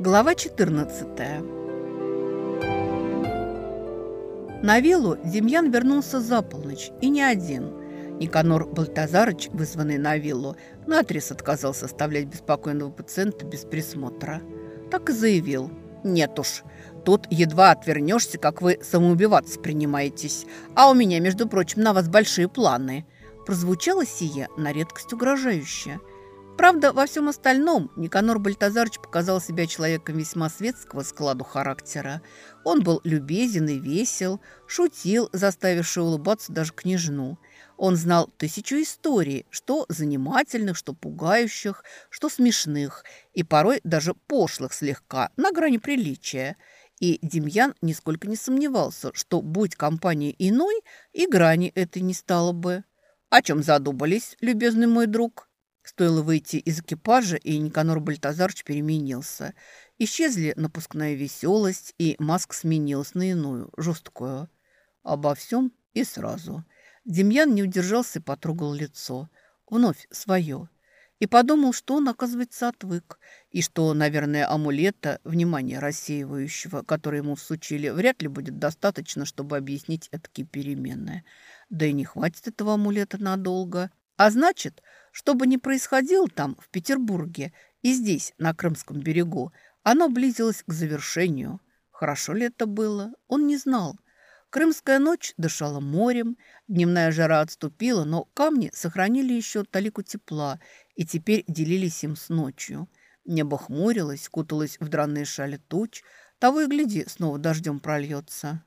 Глава 14 На виллу Демьян вернулся за полночь, и не один. Никанор Балтазарыч, вызванный на виллу, наотрез отказался оставлять беспокойного пациента без присмотра. Так и заявил. «Нет уж, тут едва отвернешься, как вы самоубиваться принимаетесь. А у меня, между прочим, на вас большие планы». Прозвучало сие на редкость угрожающе – Правда, во всем остальном Никанор Бальтазарович показал себя человеком весьма светского складу характера. Он был любезен и весел, шутил, заставивший улыбаться даже княжну. Он знал тысячу историй, что занимательных, что пугающих, что смешных, и порой даже пошлых слегка, на грани приличия. И Демьян нисколько не сомневался, что, будь компания иной, и грани этой не стало бы. «О чем задумались, любезный мой друг?» Стоило выйти из экипажа, и Никанор Бальтазарч переменился. Исчезли напускная веселость, и маска сменилась на иную, жесткую. Обо всем и сразу. Демьян не удержался и потрогал лицо. Вновь свое. И подумал, что он, оказывается, отвык. И что, наверное, амулета, внимание рассеивающего, которое ему всучили, вряд ли будет достаточно, чтобы объяснить такие перемены. Да и не хватит этого амулета надолго. А значит, что бы ни происходило там, в Петербурге, и здесь, на Крымском берегу, оно близилось к завершению. Хорошо ли это было, он не знал. Крымская ночь дышала морем, дневная жара отступила, но камни сохранили еще талику тепла и теперь делились им с ночью. Небо хмурилось, куталось в драные шали туч, того и гляди, снова дождем прольется.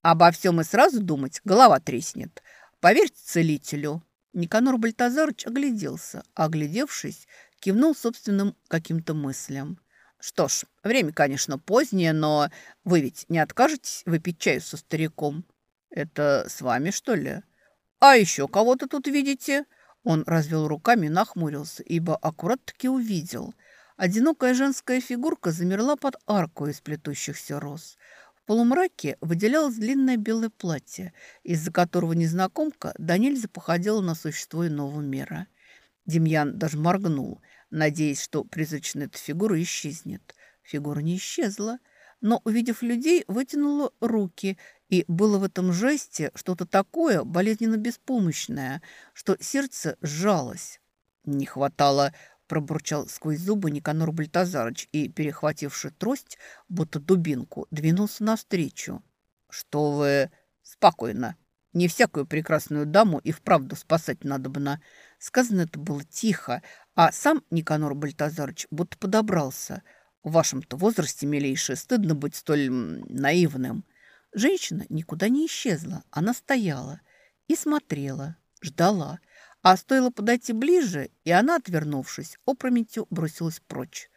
Обо всем и сразу думать голова треснет. Поверьте целителю, Никанор Бальтазарович огляделся, а оглядевшись, кивнул собственным каким-то мыслям. «Что ж, время, конечно, позднее, но вы ведь не откажетесь выпить чаю со стариком? Это с вами, что ли? А еще кого-то тут видите?» Он развел руками и нахмурился, ибо аккурат-таки увидел. Одинокая женская фигурка замерла под арку из плетущихся роз – в полумраке выделялось длинное белое платье, из-за которого незнакомка до нельзя походила на существо иного мира. Демьян даже моргнул, надеясь, что призрачная эта фигура исчезнет. Фигура не исчезла, но, увидев людей, вытянула руки, и было в этом жесте что-то такое болезненно беспомощное, что сердце сжалось. Не хватало пробурчал сквозь зубы Никанор Бальтазарыч и, перехвативши трость, будто дубинку, двинулся навстречу. «Что вы...» «Спокойно. Не всякую прекрасную даму и вправду спасать надобно». Сказано это было тихо, а сам Никанор Бальтазарыч будто подобрался. В вашем-то возрасте, милейший, стыдно быть столь наивным. Женщина никуда не исчезла. Она стояла и смотрела, ждала – а стоило подойти ближе, и она, отвернувшись, опрометью бросилась прочь.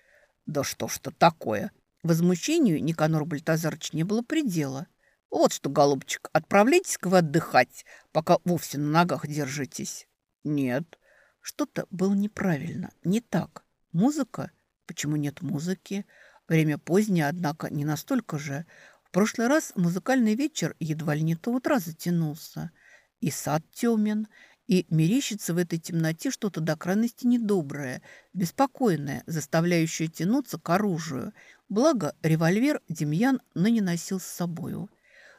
«Да что ж-то такое!» Возмущению Никанор Бальтазарыч не было предела. «Вот что, голубчик, отправляйтесь-ка вы отдыхать, пока вовсе на ногах держитесь». «Нет». Что-то было неправильно, не так. Музыка? Почему нет музыки? Время позднее, однако, не настолько же. В прошлый раз музыкальный вечер едва ли не до утра затянулся. И сад темен, и мерещится в этой темноте что-то до крайности недоброе, беспокойное, заставляющее тянуться к оружию. Благо, револьвер Демьян ныне носил с собою.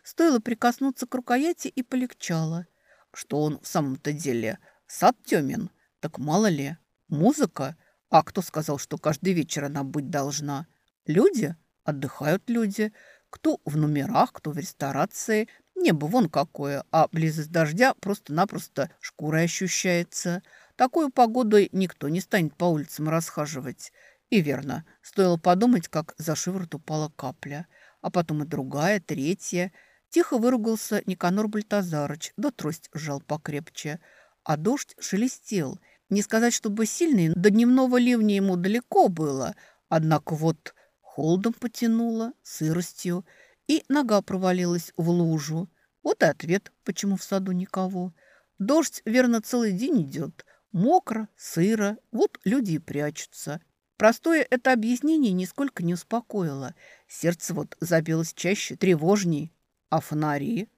Стоило прикоснуться к рукояти и полегчало. Что он в самом-то деле? Сад темен? Так мало ли. Музыка? А кто сказал, что каждый вечер она быть должна? Люди? Отдыхают люди. Кто в номерах, кто в ресторации – Небо вон какое, а близость дождя просто-напросто шкурой ощущается. Такую погодой никто не станет по улицам расхаживать. И верно, стоило подумать, как за шиворот упала капля. А потом и другая, третья. Тихо выругался Никанор Бальтазарыч, да трость сжал покрепче. А дождь шелестел. Не сказать, чтобы сильный, до дневного ливня ему далеко было. Однако вот холодом потянуло, сыростью и нога провалилась в лужу. Вот и ответ, почему в саду никого. Дождь, верно, целый день идет. Мокро, сыро, вот люди и прячутся. Простое это объяснение нисколько не успокоило. Сердце вот забилось чаще, тревожней. А фонари?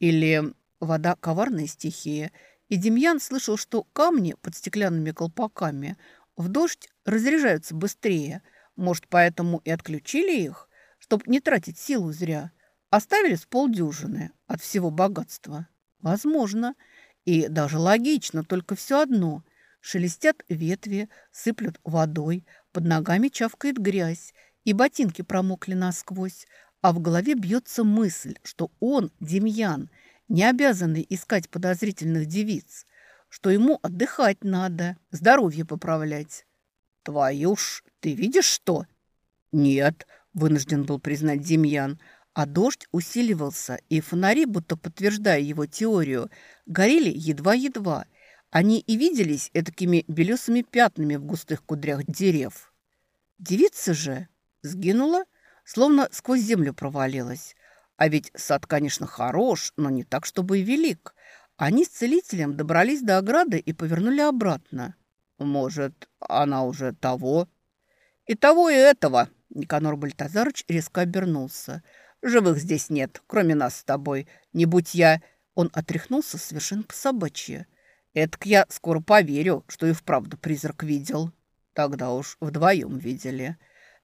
Или вода – коварная стихия. И Демьян слышал, что камни под стеклянными колпаками в дождь разряжаются быстрее. Может, поэтому и отключили их, чтобы не тратить силу зря. Оставили с полдюжины от всего богатства. Возможно. И даже логично, только все одно. Шелестят ветви, сыплют водой, под ногами чавкает грязь, и ботинки промокли насквозь, а в голове бьется мысль, что он, Демьян, не обязанный искать подозрительных девиц, что ему отдыхать надо, здоровье поправлять. «Твою ж, ты видишь что?» «Нет», – вынужден был признать Демьян, а дождь усиливался, и фонари, будто подтверждая его теорию, горели едва-едва. Они и виделись этакими белесыми пятнами в густых кудрях дерев. Девица же сгинула, словно сквозь землю провалилась. А ведь сад, конечно, хорош, но не так, чтобы и велик. Они с целителем добрались до ограды и повернули обратно. Может, она уже того? И того, и этого. Никанор Бальтазарович резко обернулся. Живых здесь нет, кроме нас с тобой. Не будь я... Он отряхнулся совершенно по-собачье. Эдак я скоро поверю, что и вправду призрак видел. Тогда уж вдвоем видели.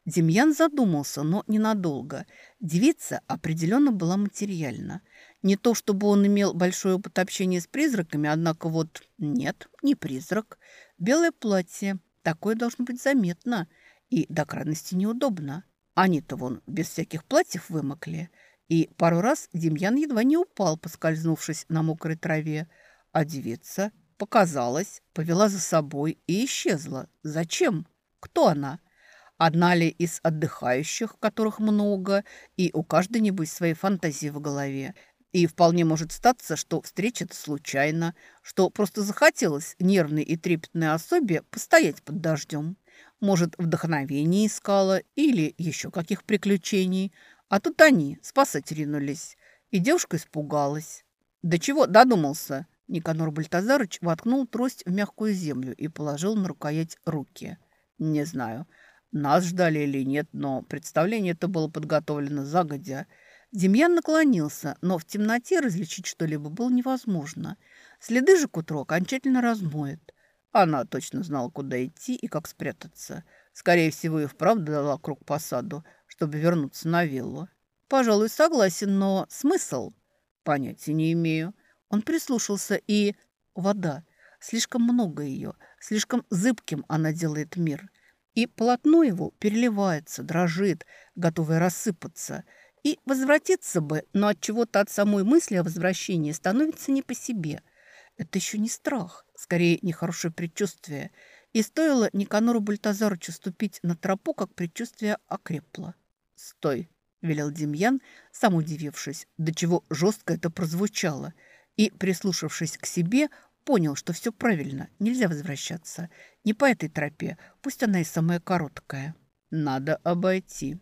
Демьян задумался, но ненадолго. Девица определенно была материальна. Не то, чтобы он имел большое опыт общения с призраками, однако вот нет, не призрак. Белое платье. Такое должно быть заметно и до крайности неудобно. Они-то вон без всяких платьев вымокли. И пару раз Демьян едва не упал, поскользнувшись на мокрой траве. А девица показалась, повела за собой и исчезла. Зачем? Кто она? Одна ли из отдыхающих, которых много, и у каждой, небось, свои фантазии в голове. И вполне может статься, что встреча-то случайно, что просто захотелось нервной и трепетной особе постоять под дождем. Может, вдохновение искала или еще каких приключений. А тут они спасать ринулись. И девушка испугалась. «Да чего додумался?» Никанор Бальтазарыч воткнул трость в мягкую землю и положил на рукоять руки. «Не знаю. Нас ждали или нет, но представление это было подготовлено загодя. Демьян наклонился, но в темноте различить что-либо было невозможно. Следы же к утру окончательно размоет. Она точно знала, куда идти и как спрятаться. Скорее всего, и вправду дала круг по саду, чтобы вернуться на виллу. Пожалуй, согласен, но смысл? Понятия не имею. Он прислушался и... Вода. Слишком много ее. Слишком зыбким она делает мир и полотно его переливается, дрожит, готовое рассыпаться. И возвратиться бы, но от чего-то от самой мысли о возвращении становится не по себе. Это еще не страх, скорее нехорошее предчувствие. И стоило Никанору Бальтазарычу ступить на тропу, как предчувствие окрепло. «Стой!» – велел Демьян, сам удивившись, до чего жестко это прозвучало, и, прислушавшись к себе, понял, что все правильно, нельзя возвращаться. Не по этой тропе, пусть она и самая короткая. Надо обойти.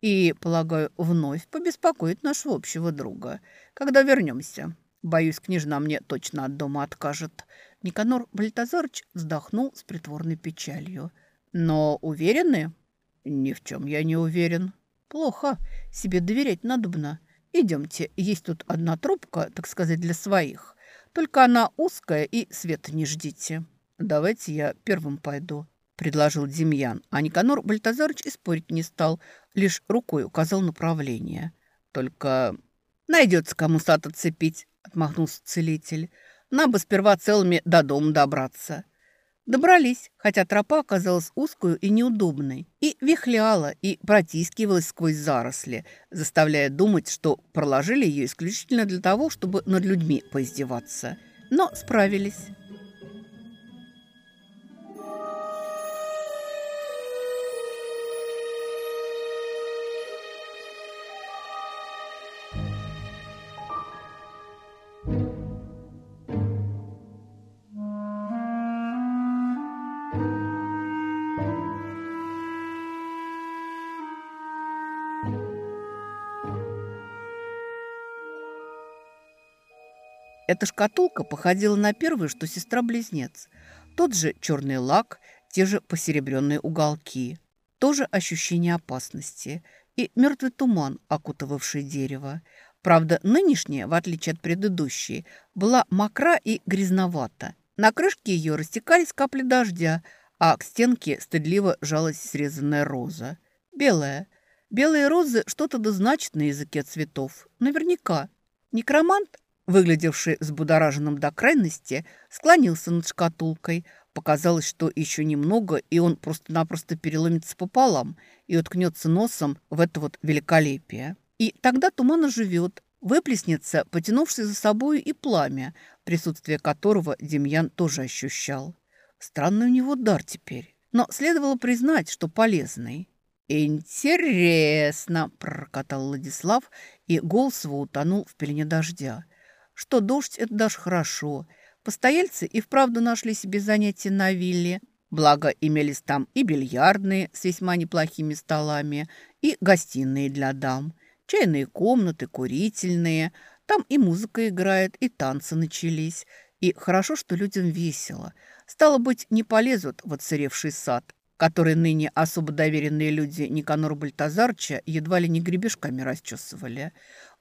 И, полагаю, вновь побеспокоить нашего общего друга. Когда вернемся. Боюсь, княжна мне точно от дома откажет. Никанор Бальтазарыч вздохнул с притворной печалью. Но уверены? Ни в чем я не уверен. Плохо. Себе доверять надобно. Идемте, есть тут одна трубка, так сказать, для своих. Только она узкая и света не ждите. Давайте я первым пойду, предложил Демьян, а Никанор Бальтазарыч и спорить не стал, лишь рукой указал направление. Только найдется кому сад отцепить, отмахнулся целитель. Нам бы сперва целыми до дома добраться. Добрались, хотя тропа оказалась узкую и неудобной, и вихляла, и протискивалась сквозь заросли, заставляя думать, что проложили ее исключительно для того, чтобы над людьми поиздеваться. Но справились. Эта шкатулка походила на первую, что сестра-близнец. Тот же черный лак, те же посеребренные уголки, тоже ощущение опасности и мертвый туман, окутывавший дерево. Правда, нынешняя, в отличие от предыдущей, была мокра и грязновата. На крышке ее растекались капли дождя, а к стенке стыдливо жалась срезанная роза. Белая. Белые розы что-то да на языке цветов. Наверняка. Некромант, выглядевший взбудораженным до крайности, склонился над шкатулкой. Показалось, что еще немного, и он просто-напросто переломится пополам и уткнется носом в это вот великолепие. И тогда туман оживет, выплеснется, потянувшись за собой и пламя, присутствие которого Демьян тоже ощущал. Странный у него дар теперь, но следовало признать, что полезный. «Интересно!» – прокатал Владислав, и голос его утонул в пелене дождя. «Что дождь – это даже хорошо. Постояльцы и вправду нашли себе занятия на вилле. Благо, имелись там и бильярдные с весьма неплохими столами, и гостиные для дам, чайные комнаты, курительные. Там и музыка играет, и танцы начались. И хорошо, что людям весело. Стало быть, не полезут в отсыревший сад, который ныне особо доверенные люди Никанора Бальтазарча едва ли не гребешками расчесывали.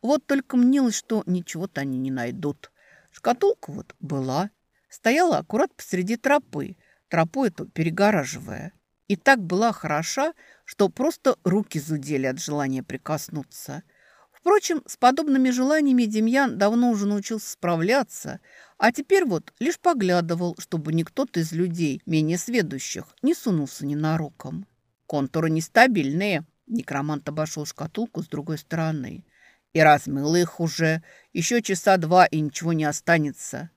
Вот только мнилось, что ничего-то они не найдут. Шкатулка вот была, стояла аккурат посреди тропы, тропу эту перегораживая. И так была хороша, что просто руки зудели от желания прикоснуться. Впрочем, с подобными желаниями Демьян давно уже научился справляться, а теперь вот лишь поглядывал, чтобы никто-то из людей, менее сведущих, не сунулся ненароком. Контуры нестабильные. Некромант обошел шкатулку с другой стороны. И размыл их уже. Еще часа два, и ничего не останется.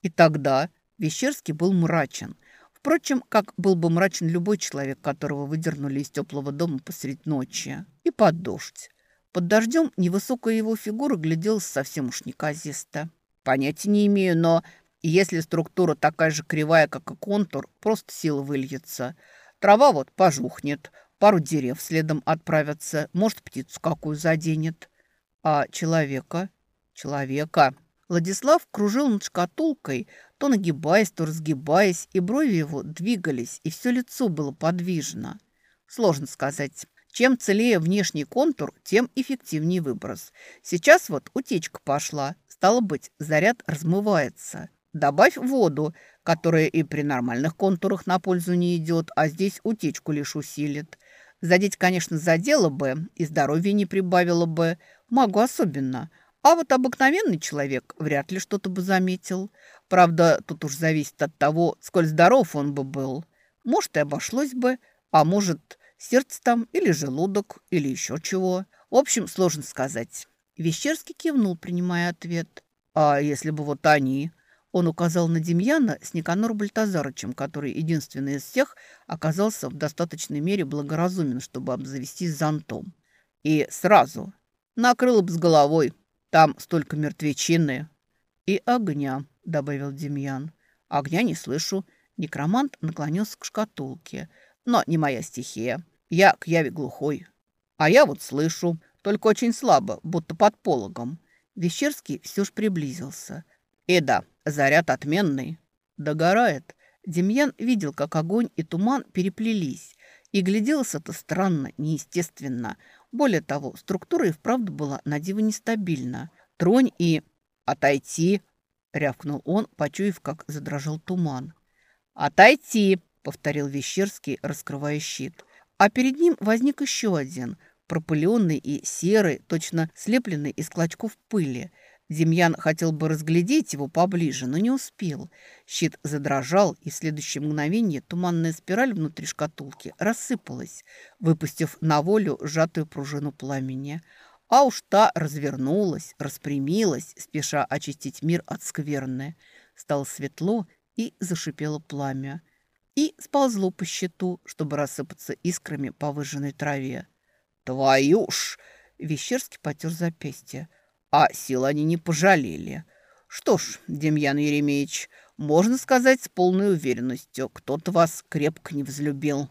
И тогда Вещерский был мрачен. Впрочем, как был бы мрачен любой человек, которого выдернули из теплого дома посредь ночи. И под дождь. Под дождем невысокая его фигура гляделась совсем уж неказисто. Понятия не имею, но если структура такая же кривая, как и контур, просто сила выльется. Трава вот пожухнет, пару дерев следом отправятся, может, птицу какую заденет. А человека? Человека. Владислав кружил над шкатулкой, то нагибаясь, то разгибаясь, и брови его двигались, и все лицо было подвижно. Сложно сказать. Чем целее внешний контур, тем эффективнее выброс. Сейчас вот утечка пошла. Стало быть, заряд размывается. Добавь воду, которая и при нормальных контурах на пользу не идет, а здесь утечку лишь усилит. Задеть, конечно, задело бы, и здоровье не прибавило бы. Могу особенно. А вот обыкновенный человек вряд ли что-то бы заметил. Правда, тут уж зависит от того, сколь здоров он бы был. Может, и обошлось бы, а может, сердце там или желудок, или еще чего. В общем, сложно сказать. Вещерский кивнул, принимая ответ. «А если бы вот они?» Он указал на Демьяна с Никанор Бальтазарычем, который единственный из всех оказался в достаточной мере благоразумен, чтобы обзавестись зонтом. И сразу накрыл бы с головой. Там столько мертвечины. И огня, добавил Демьян. Огня не слышу. Некромант наклонился к шкатулке. Но не моя стихия. Я к яве глухой. А я вот слышу только очень слабо, будто под пологом. Вещерский все ж приблизился. И да, заряд отменный. Догорает. Демьян видел, как огонь и туман переплелись. И гляделось это странно, неестественно. Более того, структура и вправду была на диво нестабильна. Тронь и... «Отойти!» — рявкнул он, почуяв, как задрожал туман. «Отойти!» — повторил Вещерский, раскрывая щит. А перед ним возник еще один — пропыленный и серый, точно слепленный из клочков пыли. Демьян хотел бы разглядеть его поближе, но не успел. Щит задрожал, и в следующее мгновение туманная спираль внутри шкатулки рассыпалась, выпустив на волю сжатую пружину пламени. А уж та развернулась, распрямилась, спеша очистить мир от скверны. Стало светло, и зашипело пламя. И сползло по щиту, чтобы рассыпаться искрами по выжженной траве. «Твою ж!» — Вещерский потер запястье. «А сил они не пожалели. Что ж, Демьян Еремеевич, можно сказать с полной уверенностью, кто-то вас крепко не взлюбил».